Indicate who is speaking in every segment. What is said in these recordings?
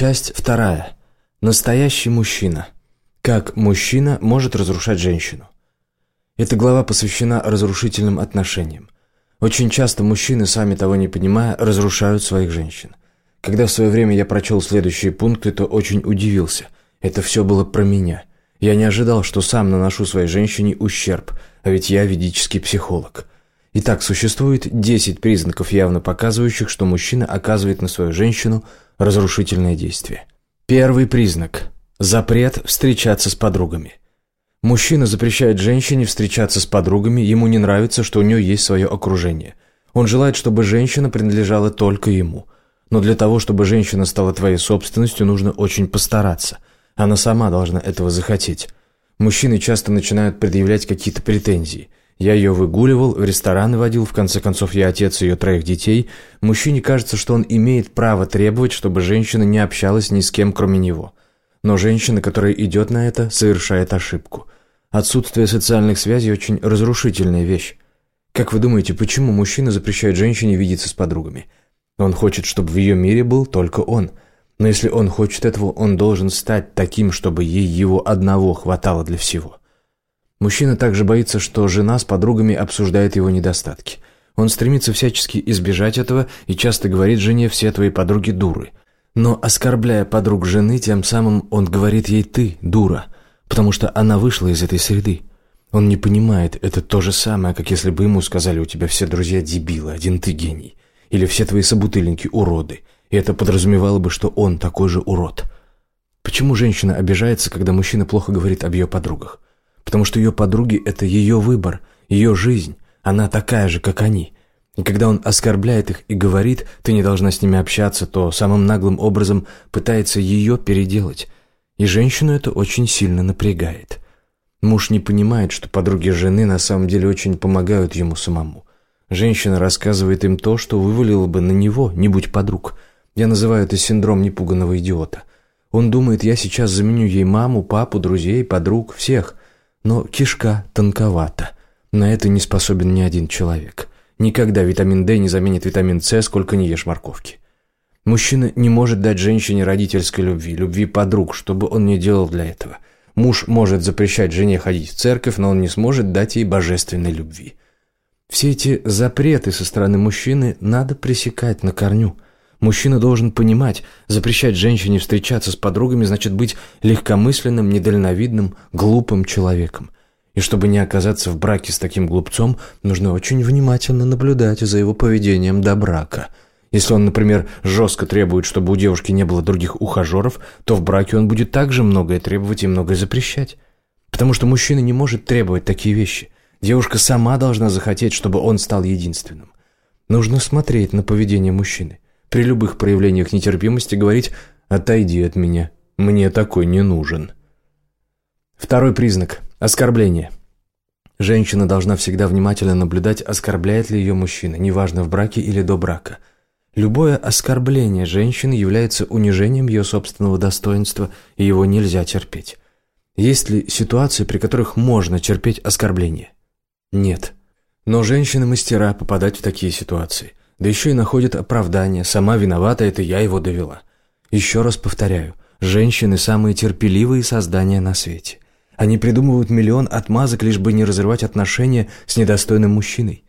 Speaker 1: Часть вторая. Настоящий мужчина. Как мужчина может разрушать женщину. Эта глава посвящена разрушительным отношениям. Очень часто мужчины, сами того не понимая, разрушают своих женщин. Когда в свое время я прочел следующие пункты, то очень удивился. Это все было про меня. Я не ожидал, что сам наношу своей женщине ущерб, а ведь я ведический психолог. Итак, существует 10 признаков, явно показывающих, что мужчина оказывает на свою женщину разрушительное действие. Первый признак – запрет встречаться с подругами. Мужчина запрещает женщине встречаться с подругами, ему не нравится, что у нее есть свое окружение. Он желает, чтобы женщина принадлежала только ему. Но для того, чтобы женщина стала твоей собственностью, нужно очень постараться. Она сама должна этого захотеть. Мужчины часто начинают предъявлять какие-то претензии. Я ее выгуливал, в рестораны водил, в конце концов я отец ее троих детей. Мужчине кажется, что он имеет право требовать, чтобы женщина не общалась ни с кем, кроме него. Но женщина, которая идет на это, совершает ошибку. Отсутствие социальных связей – очень разрушительная вещь. Как вы думаете, почему мужчина запрещает женщине видеться с подругами? Он хочет, чтобы в ее мире был только он. Но если он хочет этого, он должен стать таким, чтобы ей его одного хватало для всего. Мужчина также боится, что жена с подругами обсуждает его недостатки. Он стремится всячески избежать этого и часто говорит жене «все твои подруги дуры». Но оскорбляя подруг жены, тем самым он говорит ей «ты, дура», потому что она вышла из этой среды. Он не понимает, это то же самое, как если бы ему сказали «у тебя все друзья дебилы, один ты гений», или «все твои собутыльники уроды», и это подразумевало бы, что он такой же урод. Почему женщина обижается, когда мужчина плохо говорит об ее подругах? Потому что ее подруги – это ее выбор, ее жизнь, она такая же, как они – и когда он оскорбляет их и говорит, ты не должна с ними общаться, то самым наглым образом пытается ее переделать. И женщину это очень сильно напрягает. Муж не понимает, что подруги жены на самом деле очень помогают ему самому. Женщина рассказывает им то, что вывалило бы на него, не будь подруг. Я называю это синдром непуганного идиота. Он думает, я сейчас заменю ей маму, папу, друзей, подруг, всех. Но кишка тонковата. На это не способен ни один человек. Никогда витамин D не заменит витамин С, сколько не ешь морковки. Мужчина не может дать женщине родительской любви, любви подруг, что бы он ни делал для этого. Муж может запрещать жене ходить в церковь, но он не сможет дать ей божественной любви. Все эти запреты со стороны мужчины надо пресекать на корню. Мужчина должен понимать, запрещать женщине встречаться с подругами значит быть легкомысленным, недальновидным, глупым человеком. И чтобы не оказаться в браке с таким глупцом, нужно очень внимательно наблюдать за его поведением до брака. Если он, например, жестко требует, чтобы у девушки не было других ухажеров, то в браке он будет также многое требовать и многое запрещать. Потому что мужчина не может требовать такие вещи. Девушка сама должна захотеть, чтобы он стал единственным. Нужно смотреть на поведение мужчины. При любых проявлениях нетерпимости говорить «отойди от меня, мне такой не нужен». Второй признак – оскорбление. Женщина должна всегда внимательно наблюдать, оскорбляет ли ее мужчина, неважно в браке или до брака. Любое оскорбление женщины является унижением ее собственного достоинства, и его нельзя терпеть. Есть ли ситуации, при которых можно терпеть оскорбление? Нет. Но женщины-мастера попадать в такие ситуации. Да еще и находят оправдание, сама виновата, это я его довела. Еще раз повторяю, женщины – самые терпеливые создания на свете – они придумывают миллион отмазок, лишь бы не разрывать отношения с недостойным мужчиной.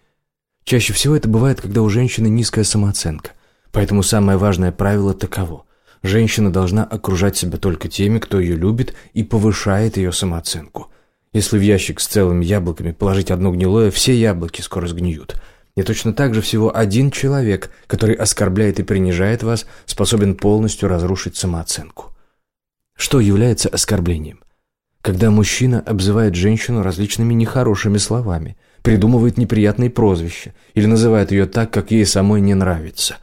Speaker 1: Чаще всего это бывает, когда у женщины низкая самооценка. Поэтому самое важное правило таково. Женщина должна окружать себя только теми, кто ее любит и повышает ее самооценку. Если в ящик с целыми яблоками положить одно гнилое, все яблоки скоро сгниют. И точно так же всего один человек, который оскорбляет и принижает вас, способен полностью разрушить самооценку. Что является оскорблением? когда мужчина обзывает женщину различными нехорошими словами, придумывает неприятные прозвища или называет ее так, как ей самой не нравится.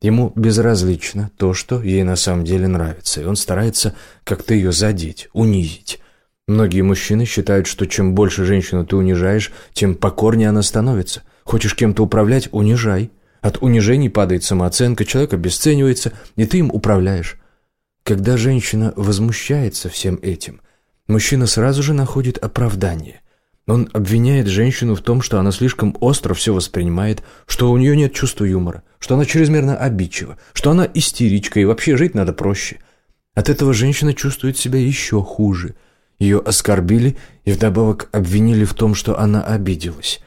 Speaker 1: Ему безразлично то, что ей на самом деле нравится, и он старается как-то ее задеть, унизить. Многие мужчины считают, что чем больше женщину ты унижаешь, тем покорнее она становится. Хочешь кем-то управлять – унижай. От унижений падает самооценка, человек обесценивается, и ты им управляешь. Когда женщина возмущается всем этим – Мужчина сразу же находит оправдание. Он обвиняет женщину в том, что она слишком остро все воспринимает, что у нее нет чувства юмора, что она чрезмерно обидчива, что она истеричка и вообще жить надо проще. От этого женщина чувствует себя еще хуже. Ее оскорбили и вдобавок обвинили в том, что она обиделась.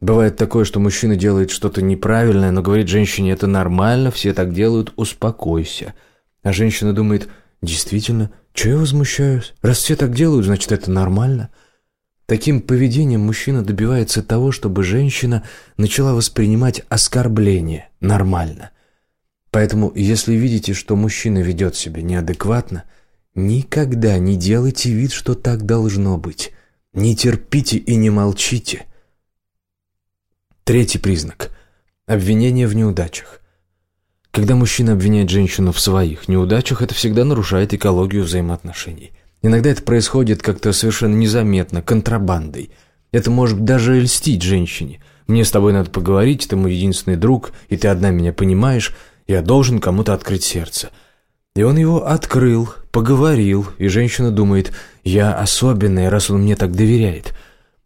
Speaker 1: Бывает такое, что мужчина делает что-то неправильное, но говорит женщине «это нормально, все так делают, успокойся». А женщина думает «действительно, что я возмущаюсь? Раз все так делают, значит это нормально». Таким поведением мужчина добивается того, чтобы женщина начала воспринимать оскорбление нормально. Поэтому, если видите, что мужчина ведет себя неадекватно, никогда не делайте вид, что так должно быть. Не терпите и не молчите. Третий признак – обвинение в неудачах. Когда мужчина обвиняет женщину в своих неудачах, это всегда нарушает экологию взаимоотношений. Иногда это происходит как-то совершенно незаметно, контрабандой. Это может даже льстить женщине. «Мне с тобой надо поговорить, ты мой единственный друг, и ты одна меня понимаешь, я должен кому-то открыть сердце». И он его открыл, поговорил, и женщина думает, «Я особенная, раз он мне так доверяет».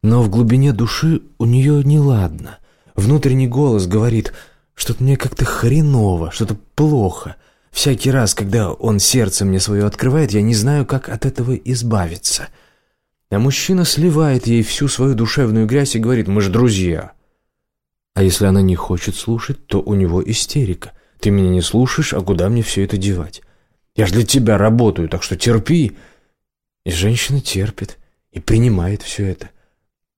Speaker 1: Но в глубине души у нее неладно. Внутренний голос говорит, что-то мне как-то хреново, что-то плохо – Всякий раз, когда он сердце мне свое открывает, я не знаю, как от этого избавиться. А мужчина сливает ей всю свою душевную грязь и говорит, мы же друзья. А если она не хочет слушать, то у него истерика. Ты меня не слушаешь, а куда мне все это девать? Я же для тебя работаю, так что терпи. И женщина терпит и принимает все это,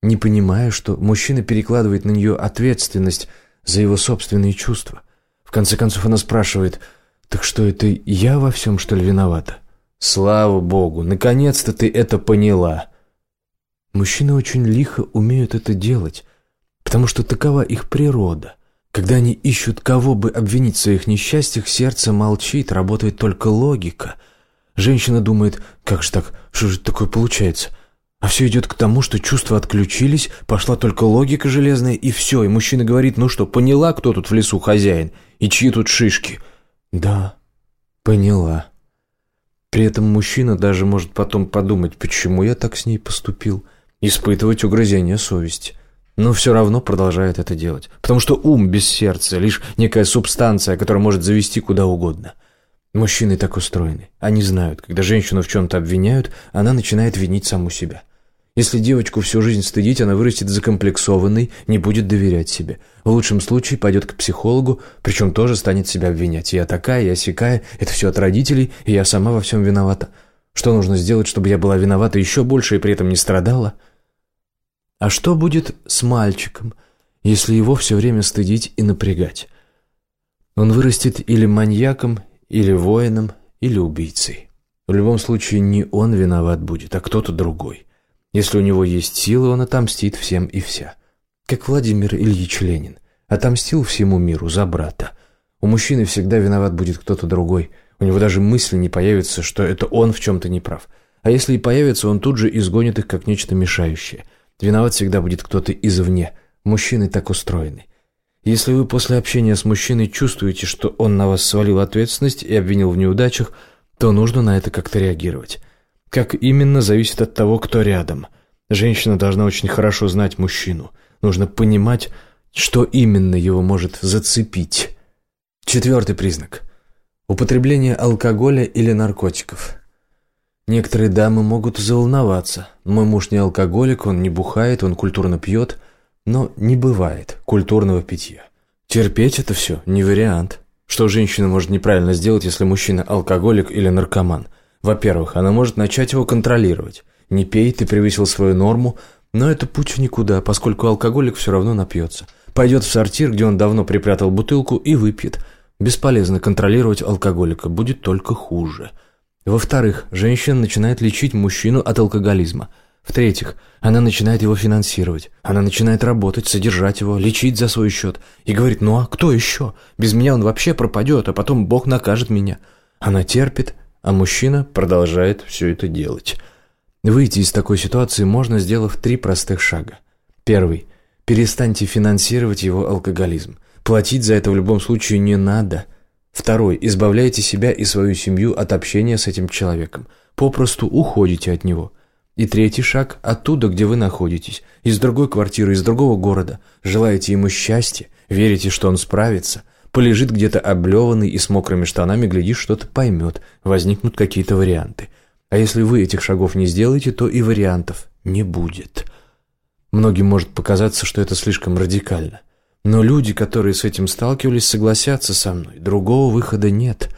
Speaker 1: не понимая, что мужчина перекладывает на нее ответственность за его собственные чувства. В конце концов она спрашивает – так что это я во всем, что ли, виновата? Слава богу, наконец-то ты это поняла. Мужчины очень лихо умеют это делать, потому что такова их природа. Когда они ищут кого бы обвинить в своих несчастьях, сердце молчит, работает только логика. Женщина думает, как же так, что же такое получается? А все идет к тому, что чувства отключились, пошла только логика железная, и все. И мужчина говорит, ну что, поняла, кто тут в лесу хозяин, и чьи тут шишки – «Да, поняла». При этом мужчина даже может потом подумать, почему я так с ней поступил, испытывать угрызение совести. Но все равно продолжает это делать. Потому что ум без сердца – лишь некая субстанция, которая может завести куда угодно. Мужчины так устроены. Они знают, когда женщину в чем-то обвиняют, она начинает винить саму себя – если девочку всю жизнь стыдить, она вырастет закомплексованной, не будет доверять себе. В лучшем случае пойдет к психологу, причем тоже станет себя обвинять. Я такая, я сякая, это все от родителей, и я сама во всем виновата. Что нужно сделать, чтобы я была виновата еще больше и при этом не страдала? А что будет с мальчиком, если его все время стыдить и напрягать? Он вырастет или маньяком, или воином, или убийцей. В любом случае не он виноват будет, а кто-то другой. Если у него есть силы, он отомстит всем и вся. Как Владимир Ильич Ленин. Отомстил всему миру за брата. У мужчины всегда виноват будет кто-то другой. У него даже мысли не появится, что это он в чем-то неправ. А если и появится, он тут же изгонит их как нечто мешающее. Виноват всегда будет кто-то извне. Мужчины так устроены. Если вы после общения с мужчиной чувствуете, что он на вас свалил ответственность и обвинил в неудачах, то нужно на это как-то реагировать. Как именно, зависит от того, кто рядом. Женщина должна очень хорошо знать мужчину. Нужно понимать, что именно его может зацепить. Четвертый признак. Употребление алкоголя или наркотиков. Некоторые дамы могут заволноваться. Мой муж не алкоголик, он не бухает, он культурно пьет. Но не бывает культурного питья. Терпеть это все не вариант. Что женщина может неправильно сделать, если мужчина алкоголик или наркоман? Во-первых, она может начать его контролировать. Не пей, ты превысил свою норму, но это путь в никуда, поскольку алкоголик все равно напьется. Пойдет в сортир, где он давно припрятал бутылку, и выпьет. Бесполезно контролировать алкоголика, будет только хуже. Во-вторых, женщина начинает лечить мужчину от алкоголизма. В-третьих, она начинает его финансировать. Она начинает работать, содержать его, лечить за свой счет. И говорит, ну а кто еще? Без меня он вообще пропадет, а потом Бог накажет меня. Она терпит, а мужчина продолжает все это делать. Выйти из такой ситуации можно, сделав три простых шага. Первый. Перестаньте финансировать его алкоголизм. Платить за это в любом случае не надо. Второй. Избавляйте себя и свою семью от общения с этим человеком. Попросту уходите от него. И третий шаг – оттуда, где вы находитесь, из другой квартиры, из другого города. Желаете ему счастья, верите, что он справится. Полежит где-то облеванный и с мокрыми штанами, глядишь, что-то поймет, возникнут какие-то варианты. А если вы этих шагов не сделаете, то и вариантов не будет. Многим может показаться, что это слишком радикально. Но люди, которые с этим сталкивались, согласятся со мной. Другого выхода нет.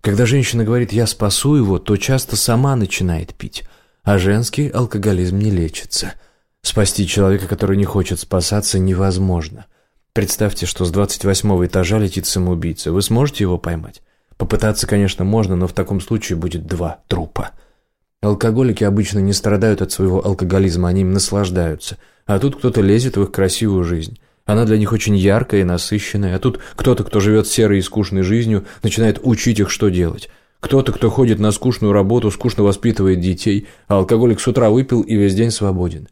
Speaker 1: Когда женщина говорит «я спасу его», то часто сама начинает пить а женский алкоголизм не лечится. Спасти человека, который не хочет спасаться, невозможно. Представьте, что с 28 этажа летит самоубийца. Вы сможете его поймать? Попытаться, конечно, можно, но в таком случае будет два трупа. Алкоголики обычно не страдают от своего алкоголизма, они им наслаждаются. А тут кто-то лезет в их красивую жизнь. Она для них очень яркая и насыщенная. А тут кто-то, кто живет серой и скучной жизнью, начинает учить их, что делать. Кто-то, кто ходит на скучную работу, скучно воспитывает детей, а алкоголик с утра выпил и весь день свободен.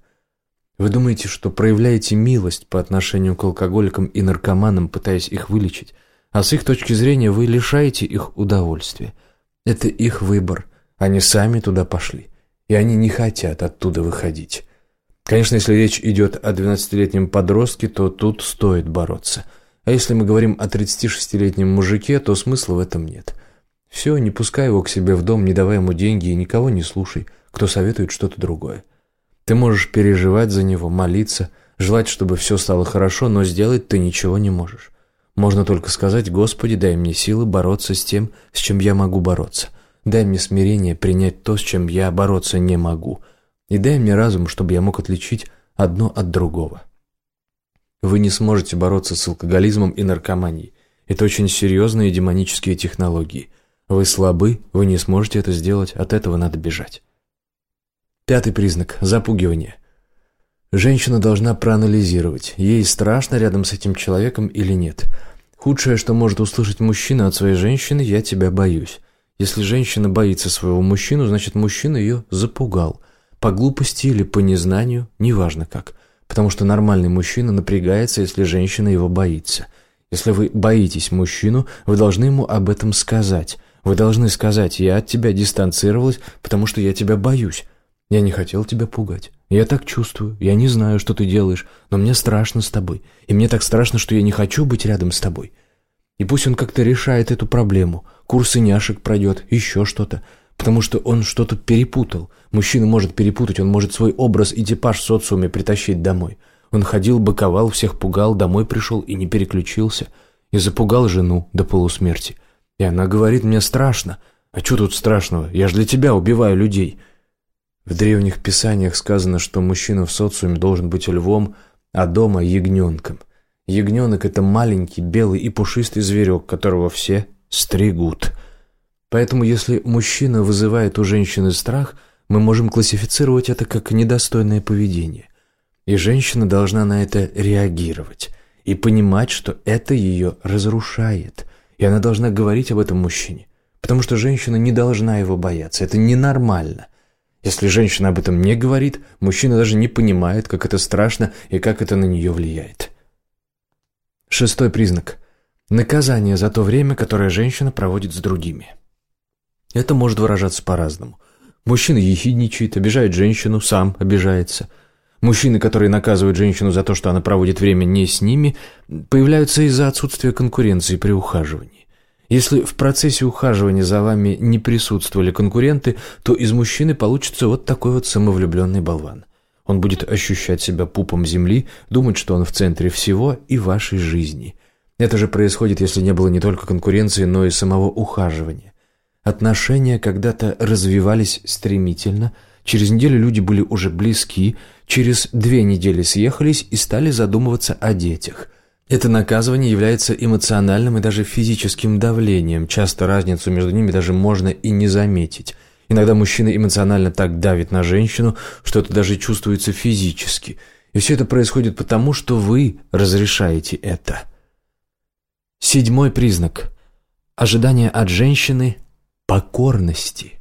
Speaker 1: Вы думаете, что проявляете милость по отношению к алкоголикам и наркоманам, пытаясь их вылечить, а с их точки зрения вы лишаете их удовольствия. Это их выбор, они сами туда пошли, и они не хотят оттуда выходить. Конечно, если речь идет о 12-летнем подростке, то тут стоит бороться. А если мы говорим о 36-летнем мужике, то смысла в этом нет. Все, не пускай его к себе в дом, не давай ему деньги и никого не слушай, кто советует что-то другое. Ты можешь переживать за него, молиться, желать, чтобы все стало хорошо, но сделать ты ничего не можешь. Можно только сказать, Господи, дай мне силы бороться с тем, с чем я могу бороться. Дай мне смирение принять то, с чем я бороться не могу. И дай мне разум, чтобы я мог отличить одно от другого. Вы не сможете бороться с алкоголизмом и наркоманией. Это очень серьезные демонические технологии – вы слабы, вы не сможете это сделать, от этого надо бежать. Пятый признак – запугивание. Женщина должна проанализировать, ей страшно рядом с этим человеком или нет. Худшее, что может услышать мужчина от своей женщины – «я тебя боюсь». Если женщина боится своего мужчину, значит мужчина ее запугал. По глупости или по незнанию, неважно как. Потому что нормальный мужчина напрягается, если женщина его боится. Если вы боитесь мужчину, вы должны ему об этом сказать – вы должны сказать, я от тебя дистанцировалась, потому что я тебя боюсь. Я не хотел тебя пугать. Я так чувствую. Я не знаю, что ты делаешь, но мне страшно с тобой. И мне так страшно, что я не хочу быть рядом с тобой. И пусть он как-то решает эту проблему. Курсы няшек пройдет, еще что-то. Потому что он что-то перепутал. Мужчина может перепутать, он может свой образ и типаж в социуме притащить домой. Он ходил, боковал, всех пугал, домой пришел и не переключился. И запугал жену до полусмерти. И она говорит, мне страшно. А что тут страшного? Я же для тебя убиваю людей. В древних писаниях сказано, что мужчина в социуме должен быть львом, а дома ягненком. Ягненок – это маленький, белый и пушистый зверек, которого все стригут. Поэтому если мужчина вызывает у женщины страх, мы можем классифицировать это как недостойное поведение. И женщина должна на это реагировать и понимать, что это ее разрушает – и она должна говорить об этом мужчине. Потому что женщина не должна его бояться. Это ненормально. Если женщина об этом не говорит, мужчина даже не понимает, как это страшно и как это на нее влияет. Шестой признак. Наказание за то время, которое женщина проводит с другими. Это может выражаться по-разному. Мужчина ехидничает, обижает женщину, сам обижается. Мужчины, которые наказывают женщину за то, что она проводит время не с ними, появляются из-за отсутствия конкуренции при ухаживании. Если в процессе ухаживания за вами не присутствовали конкуренты, то из мужчины получится вот такой вот самовлюбленный болван. Он будет ощущать себя пупом земли, думать, что он в центре всего и вашей жизни. Это же происходит, если не было не только конкуренции, но и самого ухаживания. Отношения когда-то развивались стремительно, через неделю люди были уже близки, через две недели съехались и стали задумываться о детях – это наказывание является эмоциональным и даже физическим давлением. Часто разницу между ними даже можно и не заметить. Иногда мужчина эмоционально так давит на женщину, что это даже чувствуется физически. И все это происходит потому, что вы разрешаете это. Седьмой признак. Ожидание от женщины покорности.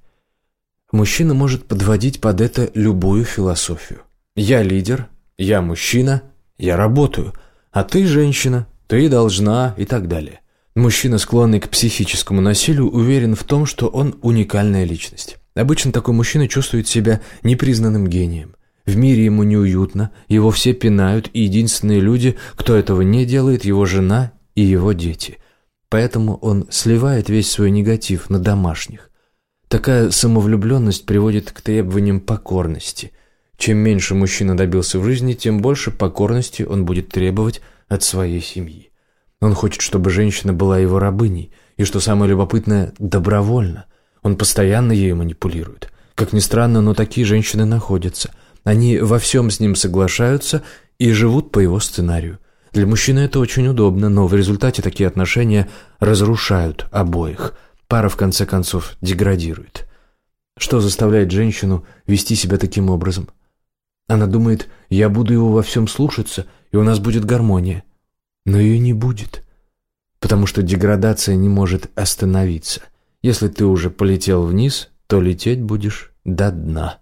Speaker 1: Мужчина может подводить под это любую философию. «Я лидер», «Я мужчина», «Я работаю», а ты женщина, ты должна и так далее. Мужчина, склонный к психическому насилию, уверен в том, что он уникальная личность. Обычно такой мужчина чувствует себя непризнанным гением. В мире ему неуютно, его все пинают, и единственные люди, кто этого не делает, его жена и его дети. Поэтому он сливает весь свой негатив на домашних. Такая самовлюбленность приводит к требованиям покорности. Чем меньше мужчина добился в жизни, тем больше покорности он будет требовать от своей семьи. Он хочет, чтобы женщина была его рабыней, и, что самое любопытное, добровольно. Он постоянно ею манипулирует. Как ни странно, но такие женщины находятся. Они во всем с ним соглашаются и живут по его сценарию. Для мужчины это очень удобно, но в результате такие отношения разрушают обоих. Пара, в конце концов, деградирует. Что заставляет женщину вести себя таким образом? Она думает, я буду его во всем слушаться, и у нас будет гармония. Но ее не будет. Потому что деградация не может остановиться. Если ты уже полетел вниз, то лететь будешь до дна.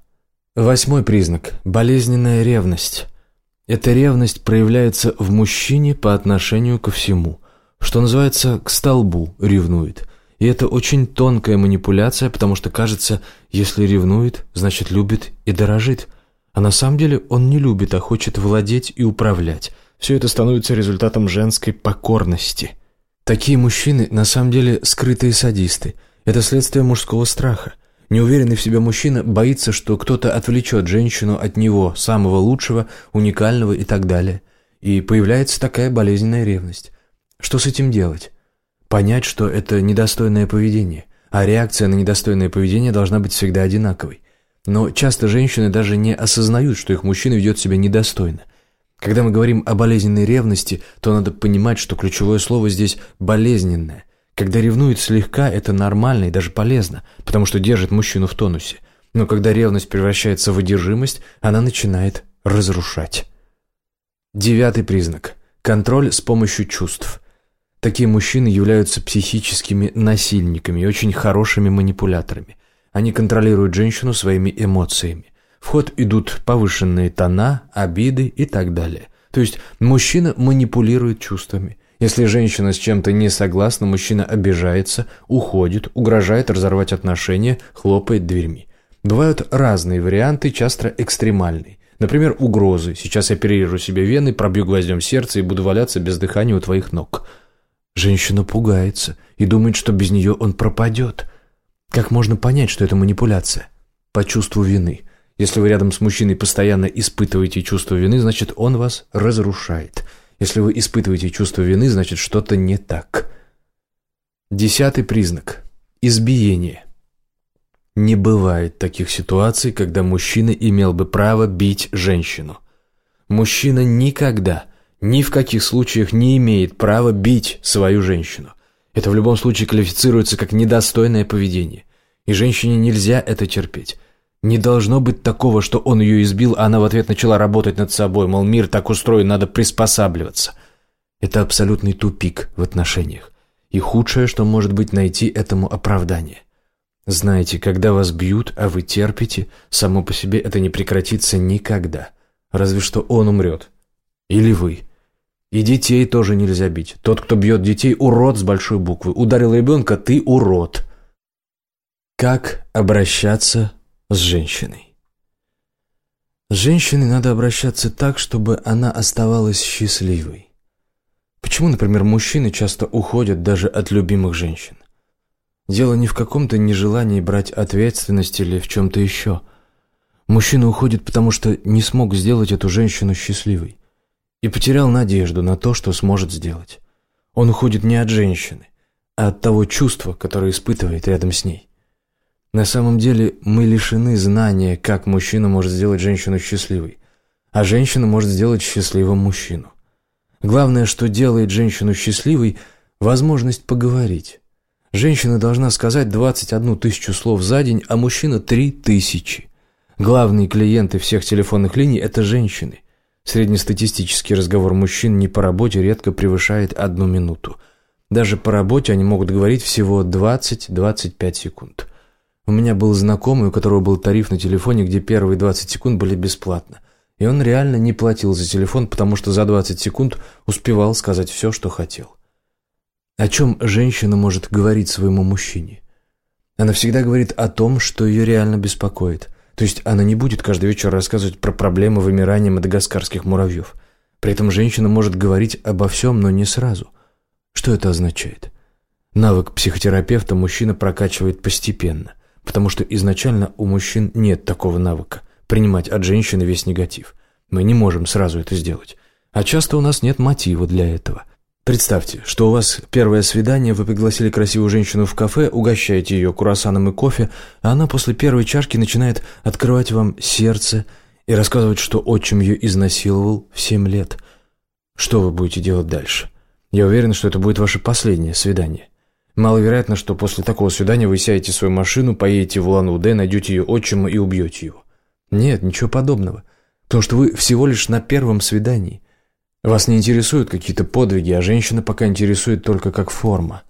Speaker 1: Восьмой признак – болезненная ревность. Эта ревность проявляется в мужчине по отношению ко всему. Что называется, к столбу ревнует. И это очень тонкая манипуляция, потому что кажется, если ревнует, значит любит и дорожит. А на самом деле он не любит, а хочет владеть и управлять. Все это становится результатом женской покорности. Такие мужчины на самом деле скрытые садисты. Это следствие мужского страха. Неуверенный в себе мужчина боится, что кто-то отвлечет женщину от него, самого лучшего, уникального и так далее. И появляется такая болезненная ревность. Что с этим делать? Понять, что это недостойное поведение, а реакция на недостойное поведение должна быть всегда одинаковой. Но часто женщины даже не осознают, что их мужчина ведет себя недостойно. Когда мы говорим о болезненной ревности, то надо понимать, что ключевое слово здесь «болезненное». Когда ревнует слегка, это нормально и даже полезно, потому что держит мужчину в тонусе. Но когда ревность превращается в одержимость, она начинает разрушать. Девятый признак – контроль с помощью чувств. Такие мужчины являются психическими насильниками и очень хорошими манипуляторами. Они контролируют женщину своими эмоциями. В ход идут повышенные тона, обиды и так далее. То есть мужчина манипулирует чувствами. Если женщина с чем-то не согласна, мужчина обижается, уходит, угрожает разорвать отношения, хлопает дверьми. Бывают разные варианты, часто экстремальные. Например, угрозы. Сейчас я оперирую себе вены, пробью гвоздем сердце и буду валяться без дыхания у твоих ног. Женщина пугается и думает, что без нее он пропадет. Как можно понять, что это манипуляция? По чувству вины. Если вы рядом с мужчиной постоянно испытываете чувство вины, значит, он вас разрушает – если вы испытываете чувство вины, значит что-то не так. Десятый признак. Избиение. Не бывает таких ситуаций, когда мужчина имел бы право бить женщину. Мужчина никогда, ни в каких случаях не имеет права бить свою женщину. Это в любом случае квалифицируется как недостойное поведение. И женщине нельзя это терпеть. Не должно быть такого, что он ее избил, а она в ответ начала работать над собой, мол, мир так устроен, надо приспосабливаться. Это абсолютный тупик в отношениях. И худшее, что может быть, найти этому оправдание. Знаете, когда вас бьют, а вы терпите, само по себе это не прекратится никогда. Разве что он умрет. Или вы. И детей тоже нельзя бить. Тот, кто бьет детей, урод с большой буквы. Ударил ребенка, ты урод. Как обращаться с женщиной. С женщиной надо обращаться так, чтобы она оставалась счастливой. Почему, например, мужчины часто уходят даже от любимых женщин? Дело не в каком-то нежелании брать ответственность или в чем-то еще. Мужчина уходит, потому что не смог сделать эту женщину счастливой и потерял надежду на то, что сможет сделать. Он уходит не от женщины, а от того чувства, которое испытывает рядом с ней. На самом деле мы лишены знания, как мужчина может сделать женщину счастливой, а женщина может сделать счастливым мужчину. Главное, что делает женщину счастливой – возможность поговорить. Женщина должна сказать 21 тысячу слов за день, а мужчина – 3 тысячи. Главные клиенты всех телефонных линий – это женщины. Среднестатистический разговор мужчин не по работе редко превышает одну минуту. Даже по работе они могут говорить всего 20-25 секунд. У меня был знакомый, у которого был тариф на телефоне, где первые 20 секунд были бесплатно. И он реально не платил за телефон, потому что за 20 секунд успевал сказать все, что хотел. О чем женщина может говорить своему мужчине? Она всегда говорит о том, что ее реально беспокоит. То есть она не будет каждый вечер рассказывать про проблемы вымирания мадагаскарских муравьев. При этом женщина может говорить обо всем, но не сразу. Что это означает? Навык психотерапевта мужчина прокачивает постепенно, потому что изначально у мужчин нет такого навыка принимать от женщины весь негатив. Мы не можем сразу это сделать. А часто у нас нет мотива для этого. Представьте, что у вас первое свидание, вы пригласили красивую женщину в кафе, угощаете ее круассаном и кофе, а она после первой чашки начинает открывать вам сердце и рассказывать, что отчим ее изнасиловал в семь лет. Что вы будете делать дальше? Я уверен, что это будет ваше последнее свидание. Маловероятно, что после такого свидания вы сядете в свою машину, поедете в Улан-Удэ, найдете ее отчима и убьете его. Нет, ничего подобного. Потому что вы всего лишь на первом свидании – вас не интересуют какие-то подвиги, а женщина пока интересует только как форма.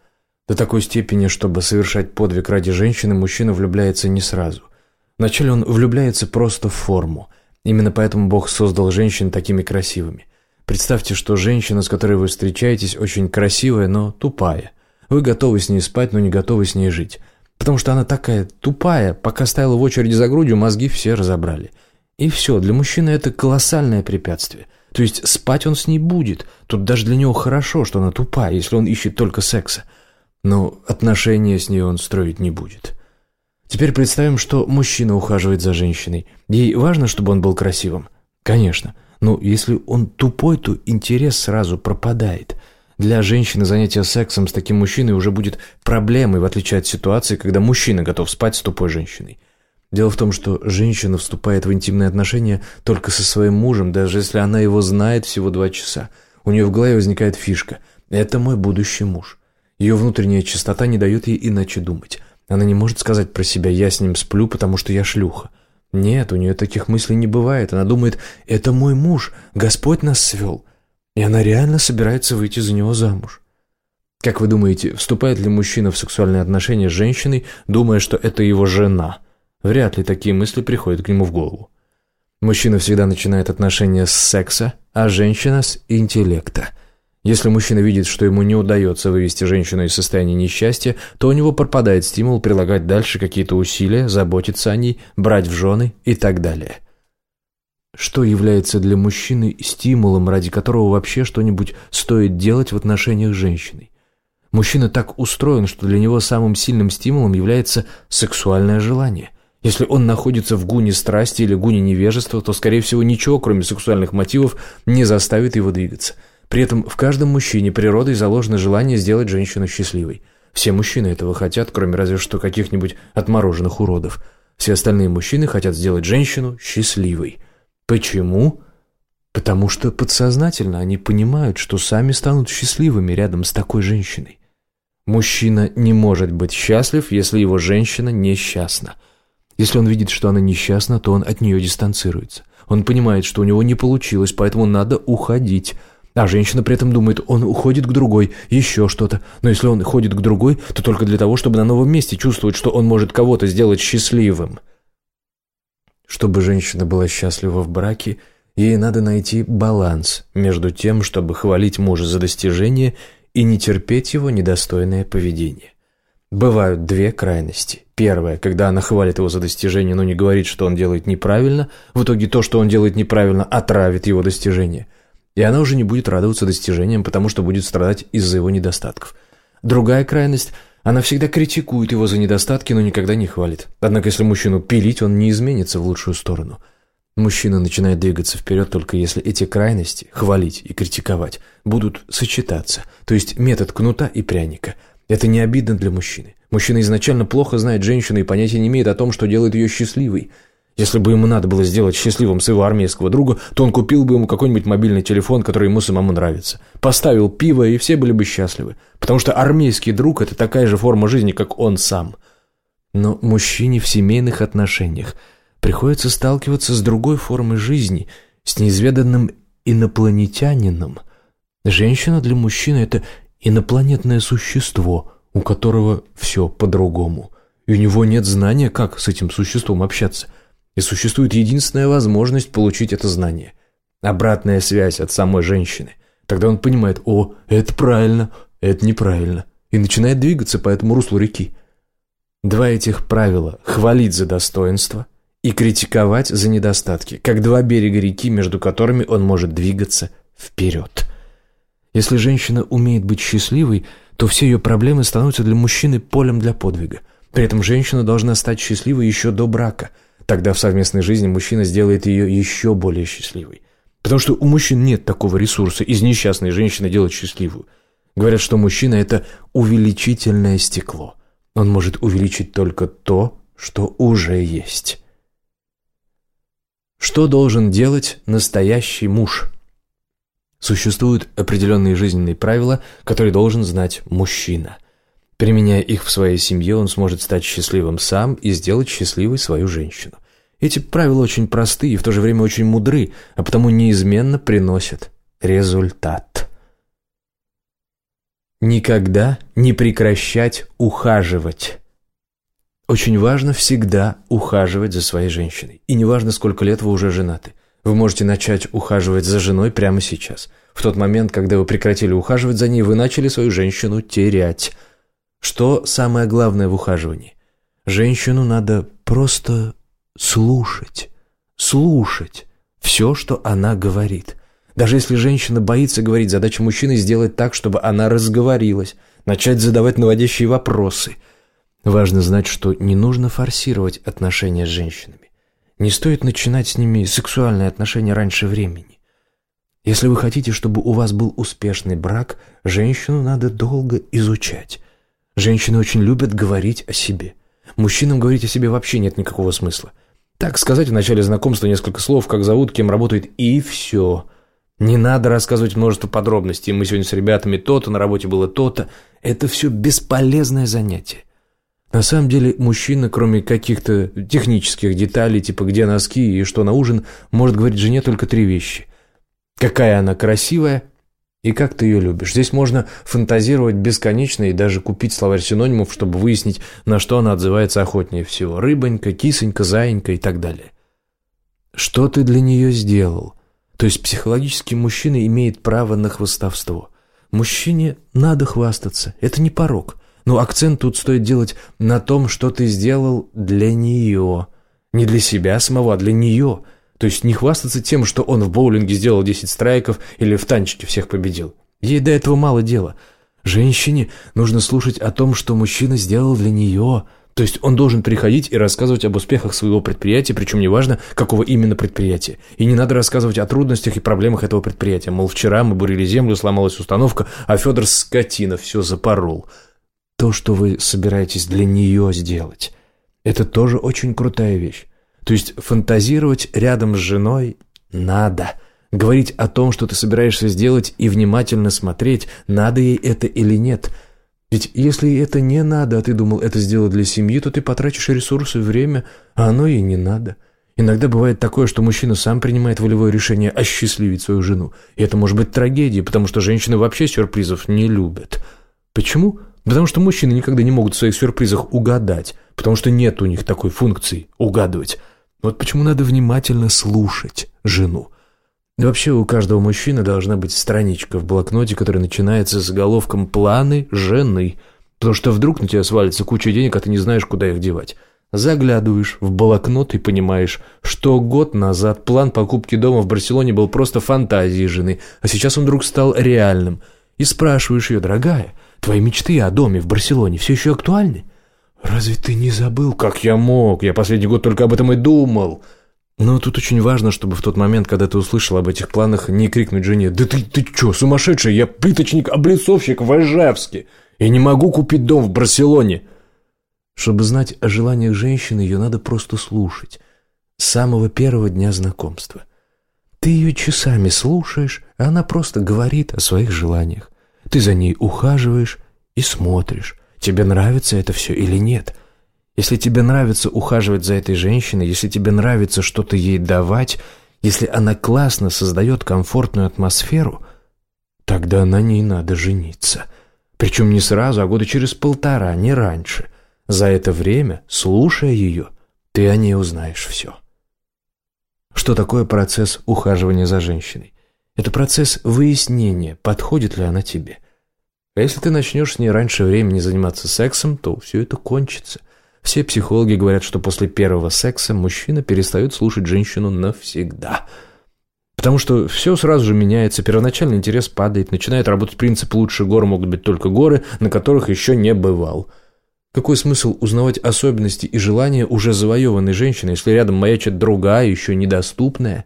Speaker 1: До такой степени, чтобы совершать подвиг ради женщины, мужчина влюбляется не сразу. Вначале он влюбляется просто в форму. Именно поэтому Бог создал женщин такими красивыми. Представьте, что женщина, с которой вы встречаетесь, очень красивая, но тупая. Вы готовы с ней спать, но не готовы с ней жить. Потому что она такая тупая, пока стояла в очереди за грудью, мозги все разобрали. И все, для мужчины это колоссальное препятствие – то есть спать он с ней будет. Тут даже для него хорошо, что она тупая, если он ищет только секса. Но отношения с ней он строить не будет. Теперь представим, что мужчина ухаживает за женщиной. Ей важно, чтобы он был красивым? Конечно. Но если он тупой, то интерес сразу пропадает. Для женщины занятие сексом с таким мужчиной уже будет проблемой, в отличие от ситуации, когда мужчина готов спать с тупой женщиной. Дело в том, что женщина вступает в интимные отношения только со своим мужем, даже если она его знает всего два часа. У нее в голове возникает фишка «это мой будущий муж». Ее внутренняя чистота не дает ей иначе думать. Она не может сказать про себя «я с ним сплю, потому что я шлюха». Нет, у нее таких мыслей не бывает. Она думает «это мой муж, Господь нас свел». И она реально собирается выйти за него замуж. Как вы думаете, вступает ли мужчина в сексуальные отношения с женщиной, думая, что это его жена – Вряд ли такие мысли приходят к нему в голову. Мужчина всегда начинает отношения с секса, а женщина с интеллекта. Если мужчина видит, что ему не удается вывести женщину из состояния несчастья, то у него пропадает стимул прилагать дальше какие-то усилия, заботиться о ней, брать в жены и так далее. Что является для мужчины стимулом, ради которого вообще что-нибудь стоит делать в отношениях с женщиной? Мужчина так устроен, что для него самым сильным стимулом является сексуальное желание – если он находится в гуне страсти или гуне невежества, то, скорее всего, ничего, кроме сексуальных мотивов, не заставит его двигаться. При этом в каждом мужчине природой заложено желание сделать женщину счастливой. Все мужчины этого хотят, кроме разве что каких-нибудь отмороженных уродов. Все остальные мужчины хотят сделать женщину счастливой. Почему? Потому что подсознательно они понимают, что сами станут счастливыми рядом с такой женщиной. Мужчина не может быть счастлив, если его женщина несчастна. Если он видит, что она несчастна, то он от нее дистанцируется. Он понимает, что у него не получилось, поэтому надо уходить. А женщина при этом думает, он уходит к другой, еще что-то. Но если он ходит к другой, то только для того, чтобы на новом месте чувствовать, что он может кого-то сделать счастливым. Чтобы женщина была счастлива в браке, ей надо найти баланс между тем, чтобы хвалить мужа за достижение и не терпеть его недостойное поведение. Бывают две крайности. Первое, когда она хвалит его за достижение, но не говорит, что он делает неправильно, в итоге то, что он делает неправильно, отравит его достижение. И она уже не будет радоваться достижениям, потому что будет страдать из-за его недостатков. Другая крайность – она всегда критикует его за недостатки, но никогда не хвалит. Однако, если мужчину пилить, он не изменится в лучшую сторону. Мужчина начинает двигаться вперед только если эти крайности, хвалить и критиковать, будут сочетаться, то есть метод кнута и пряника – это не обидно для мужчины. Мужчина изначально плохо знает женщину и понятия не имеет о том, что делает ее счастливой. Если бы ему надо было сделать счастливым своего армейского друга, то он купил бы ему какой-нибудь мобильный телефон, который ему самому нравится. Поставил пиво, и все были бы счастливы. Потому что армейский друг – это такая же форма жизни, как он сам. Но мужчине в семейных отношениях приходится сталкиваться с другой формой жизни, с неизведанным инопланетянином. Женщина для мужчины – это инопланетное существо, у которого все по-другому. И у него нет знания, как с этим существом общаться. И существует единственная возможность получить это знание. Обратная связь от самой женщины. Тогда он понимает, о, это правильно, это неправильно. И начинает двигаться по этому руслу реки. Два этих правила – хвалить за достоинство и критиковать за недостатки, как два берега реки, между которыми он может двигаться вперед. Если женщина умеет быть счастливой, то все ее проблемы становятся для мужчины полем для подвига. При этом женщина должна стать счастливой еще до брака. Тогда в совместной жизни мужчина сделает ее еще более счастливой. Потому что у мужчин нет такого ресурса из несчастной женщины делать счастливую. Говорят, что мужчина – это увеличительное стекло. Он может увеличить только то, что уже есть. Что должен делать настоящий муж? Существуют определенные жизненные правила, которые должен знать мужчина. Применяя их в своей семье, он сможет стать счастливым сам и сделать счастливой свою женщину. Эти правила очень просты и в то же время очень мудры, а потому неизменно приносят результат. Никогда не прекращать ухаживать. Очень важно всегда ухаживать за своей женщиной. И неважно, сколько лет вы уже женаты. Вы можете начать ухаживать за женой прямо сейчас. В тот момент, когда вы прекратили ухаживать за ней, вы начали свою женщину терять. Что самое главное в ухаживании? Женщину надо просто слушать. Слушать все, что она говорит. Даже если женщина боится говорить, задача мужчины сделать так, чтобы она разговорилась, начать задавать наводящие вопросы. Важно знать, что не нужно форсировать отношения с женщинами. Не стоит начинать с ними сексуальные отношения раньше времени. Если вы хотите, чтобы у вас был успешный брак, женщину надо долго изучать. Женщины очень любят говорить о себе. Мужчинам говорить о себе вообще нет никакого смысла. Так сказать в начале знакомства несколько слов, как зовут, кем работает, и все – не надо рассказывать множество подробностей. Мы сегодня с ребятами то-то, на работе было то-то. Это все бесполезное занятие. На самом деле мужчина, кроме каких-то технических деталей, типа где носки и что на ужин, может говорить жене только три вещи. Какая она красивая и как ты ее любишь. Здесь можно фантазировать бесконечно и даже купить словарь синонимов, чтобы выяснить, на что она отзывается охотнее всего. Рыбонька, кисонька, заинька и так далее. Что ты для нее сделал? То есть психологически мужчина имеет право на хвастовство. Мужчине надо хвастаться, это не порог. Но акцент тут стоит делать на том, что ты сделал для нее. Не для себя самого, а для нее. То есть не хвастаться тем, что он в боулинге сделал 10 страйков или в танчике всех победил. Ей до этого мало дела. Женщине нужно слушать о том, что мужчина сделал для нее – то есть он должен приходить и рассказывать об успехах своего предприятия, причем неважно, какого именно предприятия. И не надо рассказывать о трудностях и проблемах этого предприятия. Мол, вчера мы бурили землю, сломалась установка, а Федор скотина все запорол. То, что вы собираетесь для нее сделать, это тоже очень крутая вещь. То есть фантазировать рядом с женой надо. Говорить о том, что ты собираешься сделать, и внимательно смотреть, надо ей это или нет – ведь если это не надо, а ты думал это сделать для семьи, то ты потратишь ресурсы, время, а оно ей не надо. Иногда бывает такое, что мужчина сам принимает волевое решение осчастливить свою жену. И это может быть трагедией, потому что женщины вообще сюрпризов не любят. Почему? Потому что мужчины никогда не могут в своих сюрпризах угадать, потому что нет у них такой функции угадывать. Вот почему надо внимательно слушать жену. И вообще у каждого мужчины должна быть страничка в блокноте, которая начинается с заголовком «Планы жены». Потому что вдруг на тебя свалится куча денег, а ты не знаешь, куда их девать. Заглядываешь в блокнот и понимаешь, что год назад план покупки дома в Барселоне был просто фантазией жены, а сейчас он вдруг стал реальным. И спрашиваешь ее, дорогая, твои мечты о доме в Барселоне все еще актуальны? «Разве ты не забыл, как я мог? Я последний год только об этом и думал». Но тут очень важно, чтобы в тот момент, когда ты услышал об этих планах, не крикнуть жене «Да ты, ты чё, сумасшедший? Я плиточник-облицовщик в Ижевске! Я не могу купить дом в Барселоне!» Чтобы знать о желаниях женщины, ее надо просто слушать. С самого первого дня знакомства. Ты ее часами слушаешь, а она просто говорит о своих желаниях. Ты за ней ухаживаешь и смотришь, тебе нравится это все или нет – если тебе нравится ухаживать за этой женщиной, если тебе нравится что-то ей давать, если она классно создает комфортную атмосферу, тогда на ней надо жениться. Причем не сразу, а года через полтора, не раньше. За это время, слушая ее, ты о ней узнаешь все. Что такое процесс ухаживания за женщиной? Это процесс выяснения, подходит ли она тебе. А если ты начнешь с ней раньше времени заниматься сексом, то все это кончится. Все психологи говорят, что после первого секса мужчина перестает слушать женщину навсегда. Потому что все сразу же меняется, первоначальный интерес падает, начинает работать принцип «лучше гор могут быть только горы, на которых еще не бывал». Какой смысл узнавать особенности и желания уже завоеванной женщины, если рядом маячит другая, еще недоступная?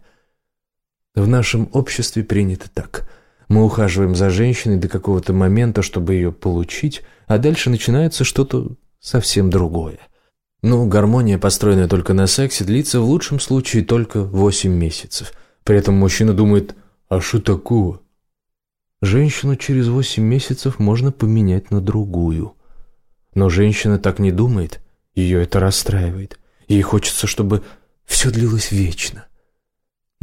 Speaker 1: В нашем обществе принято так. Мы ухаживаем за женщиной до какого-то момента, чтобы ее получить, а дальше начинается что-то совсем другое. Ну, гармония, построенная только на сексе, длится в лучшем случае только 8 месяцев. При этом мужчина думает «А что такого?». Женщину через 8 месяцев можно поменять на другую. Но женщина так не думает, ее это расстраивает. Ей хочется, чтобы все длилось вечно.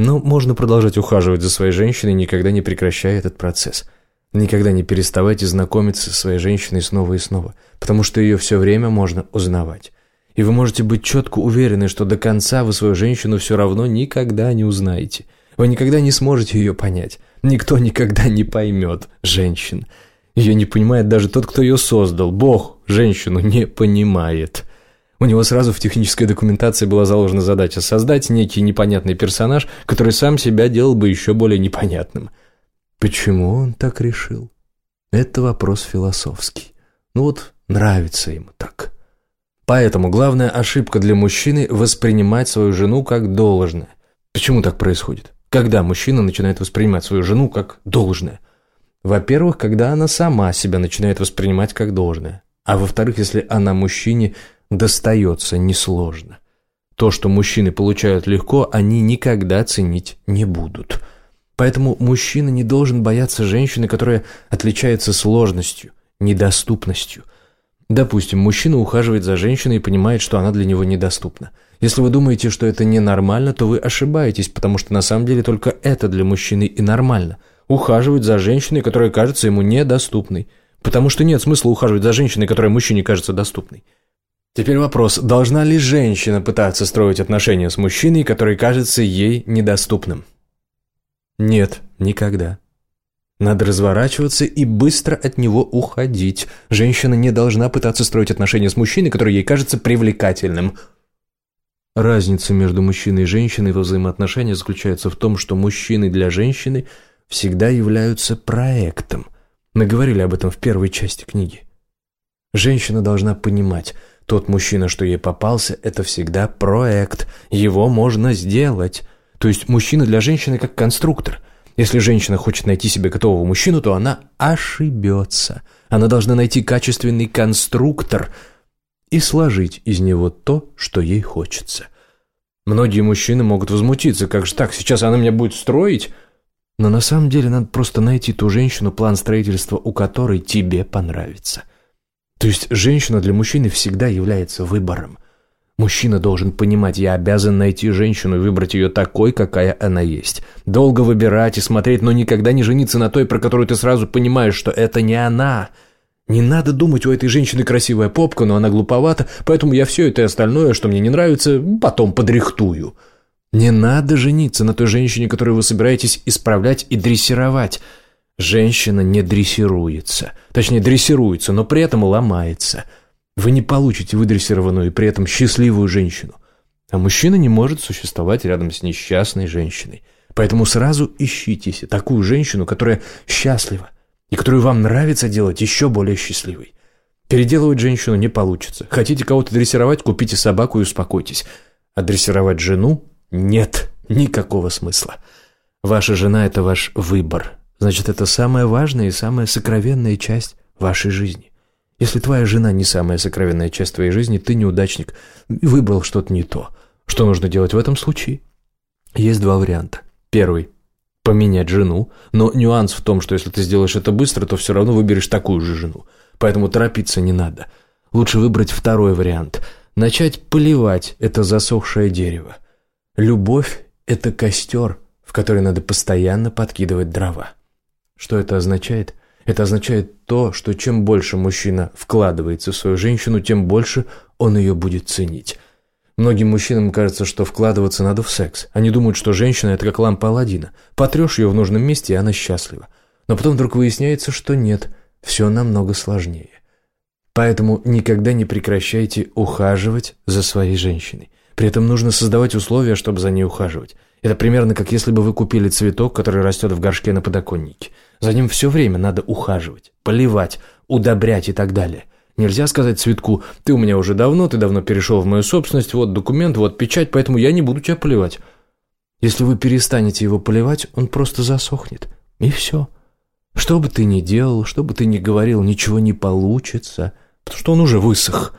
Speaker 1: Но можно продолжать ухаживать за своей женщиной, никогда не прекращая этот процесс – Никогда не переставайте знакомиться со своей женщиной снова и снова, потому что ее все время можно узнавать. И вы можете быть четко уверены, что до конца вы свою женщину все равно никогда не узнаете. Вы никогда не сможете ее понять. Никто никогда не поймет женщин. Ее не понимает даже тот, кто ее создал. Бог женщину не понимает. У него сразу в технической документации была заложена задача создать некий непонятный персонаж, который сам себя делал бы еще более непонятным. Почему он так решил? Это вопрос философский. Ну вот, нравится ему так. Поэтому главная ошибка для мужчины – воспринимать свою жену как должное. Почему так происходит? Когда мужчина начинает воспринимать свою жену как должное? Во-первых, когда она сама себя начинает воспринимать как должное. А во-вторых, если она мужчине достается несложно. То, что мужчины получают легко, они никогда ценить не будут – Поэтому мужчина не должен бояться женщины, которая отличается сложностью, недоступностью. Допустим, мужчина ухаживает за женщиной и понимает, что она для него недоступна. Если вы думаете, что это ненормально, то вы ошибаетесь, потому что на самом деле только это для мужчины и нормально. Ухаживать за женщиной, которая кажется ему недоступной. Потому что нет смысла ухаживать за женщиной, которая мужчине кажется доступной. Теперь вопрос, должна ли женщина пытаться строить отношения с мужчиной, который кажется ей недоступным? Нет, никогда. Надо разворачиваться и быстро от него уходить. Женщина не должна пытаться строить отношения с мужчиной, который ей кажется привлекательным. Разница между мужчиной и женщиной во взаимоотношениях заключается в том, что мужчины для женщины всегда являются проектом. Мы говорили об этом в первой части книги. Женщина должна понимать, тот мужчина, что ей попался, это всегда проект, его можно сделать – то есть мужчина для женщины как конструктор. Если женщина хочет найти себе готового мужчину, то она ошибется. Она должна найти качественный конструктор и сложить из него то, что ей хочется. Многие мужчины могут возмутиться, как же так, сейчас она меня будет строить? Но на самом деле надо просто найти ту женщину, план строительства у которой тебе понравится. То есть женщина для мужчины всегда является выбором – Мужчина должен понимать, я обязан найти женщину и выбрать ее такой, какая она есть. Долго выбирать и смотреть, но никогда не жениться на той, про которую ты сразу понимаешь, что это не она. Не надо думать, у этой женщины красивая попка, но она глуповата, поэтому я все это и остальное, что мне не нравится, потом подрихтую. Не надо жениться на той женщине, которую вы собираетесь исправлять и дрессировать. Женщина не дрессируется. Точнее, дрессируется, но при этом ломается – вы не получите выдрессированную и при этом счастливую женщину. А мужчина не может существовать рядом с несчастной женщиной. Поэтому сразу ищите себе такую женщину, которая счастлива и которую вам нравится делать еще более счастливой. Переделывать женщину не получится. Хотите кого-то дрессировать, купите собаку и успокойтесь. А дрессировать жену нет никакого смысла. Ваша жена – это ваш выбор. Значит, это самая важная и самая сокровенная часть вашей жизни. Если твоя жена не самая сокровенная часть твоей жизни, ты неудачник выбрал что-то не то. Что нужно делать в этом случае? Есть два варианта. Первый – поменять жену, но нюанс в том, что если ты сделаешь это быстро, то все равно выберешь такую же жену. Поэтому торопиться не надо. Лучше выбрать второй вариант – начать поливать это засохшее дерево. Любовь – это костер, в который надо постоянно подкидывать дрова. Что это означает? Это означает то, что чем больше мужчина вкладывается в свою женщину, тем больше он ее будет ценить. Многим мужчинам кажется, что вкладываться надо в секс. Они думают, что женщина – это как лампа Аладдина. Потрешь ее в нужном месте, и она счастлива. Но потом вдруг выясняется, что нет, все намного сложнее. Поэтому никогда не прекращайте ухаживать за своей женщиной. При этом нужно создавать условия, чтобы за ней ухаживать. Это примерно как если бы вы купили цветок, который растет в горшке на подоконнике. За ним все время надо ухаживать, поливать, удобрять и так далее. Нельзя сказать цветку «ты у меня уже давно, ты давно перешел в мою собственность, вот документ, вот печать, поэтому я не буду тебя поливать». Если вы перестанете его поливать, он просто засохнет. И все. Что бы ты ни делал, что бы ты ни говорил, ничего не получится, потому что он уже высох.